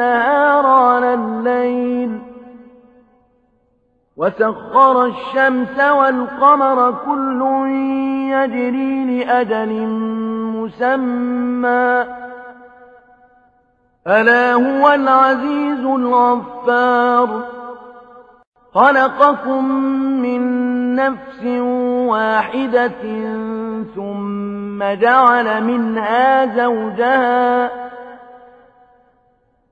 على الليل وسخر الشمس والقمر كل يجري لأجل مسمى ألا هو العزيز الغفار خلقكم من نفس واحدة ثم جعل منها زوجها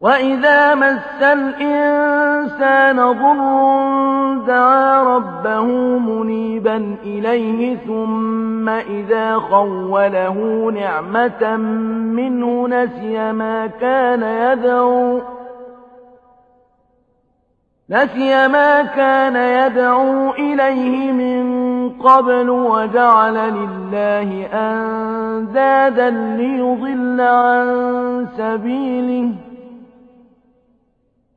وإذا مس الإنسان ضر دعا ربه منيبا إليه ثم إذا خوله نعمة منه نسي ما كان يدعو نسي ما كان يدعو إليه من قبل وجعل لله أندادا ليضل عن سبيله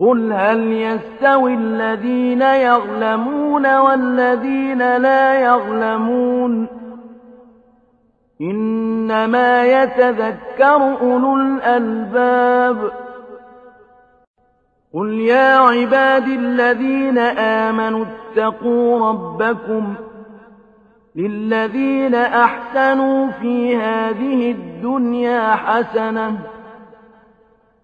قل هل يستوي الذين يعلمون والذين لا يعلمون إنما يتذكر أولو الألباب قل يا عباد الذين آمنوا اتقوا ربكم للذين أحسنوا في هذه الدنيا حسنة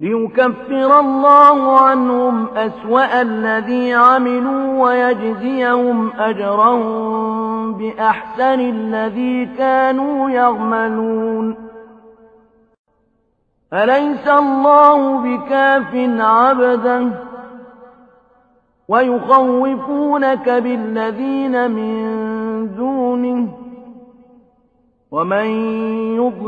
ليكفر الله عنهم أسوأ الذي عملوا ويجزيهم أجرهم بأحسن الذي كانوا يعملون. أليس الله بكاف عبدا ويخوفونك بالذين من دونه. ومن يضلل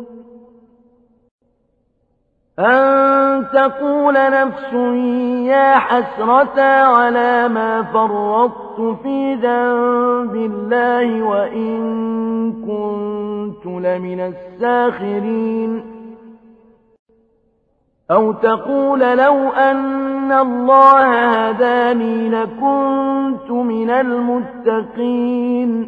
أن تقول نفس يا حسرة على ما فرطت في ذنب الله وإن كنت لمن الساخرين أو تقول لو أن الله هداني لكنت من المتقين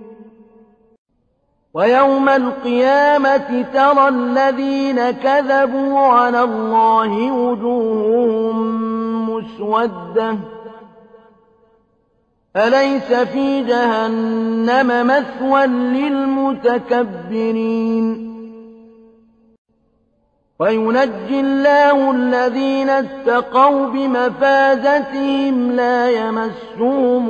ويوم القيامة ترى الذين كذبوا على الله وجوههم مسودة. أليس في جهنم مثوى للمتكبرين؟ وينجي الله الذين اتقوا بمفازتهم لا يمسهم